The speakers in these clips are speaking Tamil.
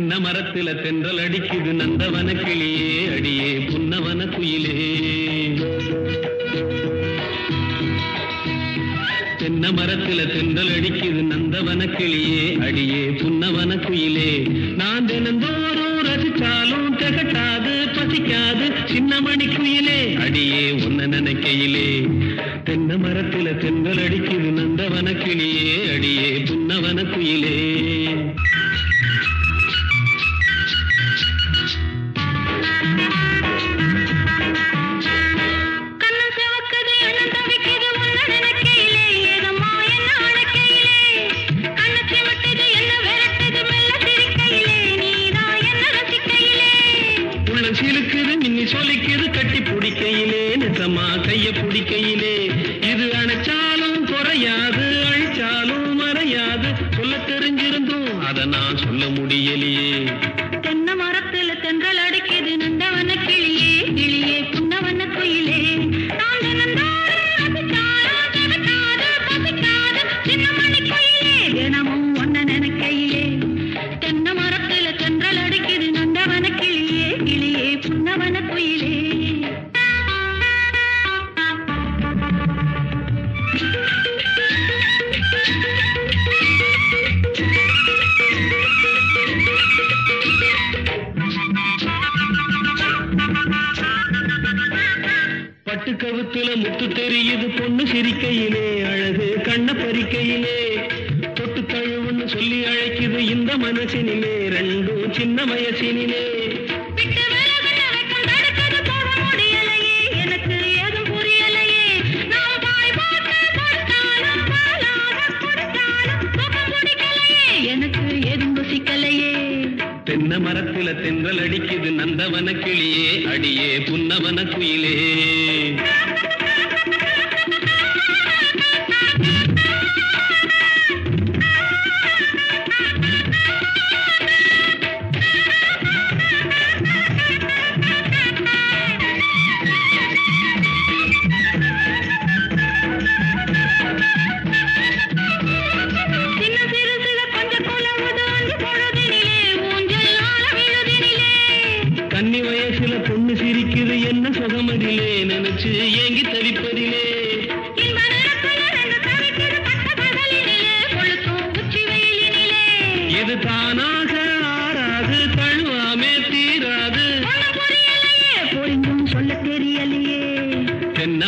தென்ன மரத்துல தென்றல் அடிக்குது. நந்தவன கிளியே அடியே புன்னவன குயிலே. தென்ன மரத்துல தென்றல் அடிக்குது. நந்தவன கிளியே அடியே புன்னவன குயிலே. நான் தினந்தோறும் ரசிச்சாலும் திகட்டாது பசிக்காது சின்னமணி குயிலே. அடியே உன்ன நினைக்கையிலே. தென்ன மரத்துல தென்றல் அடிக்குது. நந்தவன கிளியே அடியே புன்னவன குயிலே. சிலுக்குது மின்னி சொலிக்குது கட்டி பிடிக்கையிலே நிசமா கைய பிடிக்கையிலே. இது அணைச்சாலும் குறையாது அழிச்சாலும் மறையாது. சொல்ல தெரிஞ்சிருந்தும் அதை நான் சொல்ல முடியலையே. தென்னை மரத்துல தென்றல் அடிக்குது நந்தவன கிளியே கிளியே புன்னவன குயிலே. தினமும் சின்னவன குயிலே. பட்டு கவுத்துல முத்து தெரியுது பொண்ணு சிரிக்கையிலே அழகு கண்ண பறிக்கையிலே. தொட்டு தழுவுன்னு சொல்லி அழைக்குது இந்த மனசினிலே ரெண்டும் சின்ன வயசினிலே. தென்ன மரத்துல தென்றல் அடிக்குது நந்தவன கிளியே அடியே புன்னவன குயிலே. சுகமதிலே நினைச்சு ஏங்கி தவிப்பதிலே. தானாக ஆறாது தழுவாமே தீராது. புரிந்தும் தெரியலையே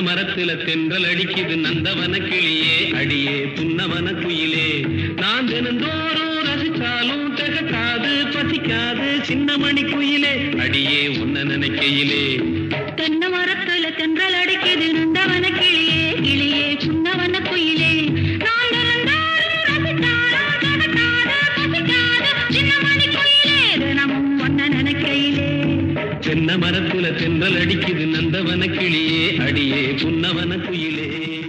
மரத்துல தென்றல் அடிக்குது நந்தவன கிளியே அடியே புன்னவன குயிலே. நான் தினந்தோறும் ரசித்தாலும் திகட்டாது. பசிக்காது சின்ன மணி குயிலே. அடியே உன்ன நினைக்கையிலே. தென்னை மரத்துல தென்றல் அடிக்குது நந்தவன கிளியே. கிளியே புன்னவன குயிலே. தென்னை மரத்துல தென்றல் அடிக்குது நந்தவன கிளியே. அடியே புன்னவன குயிலே.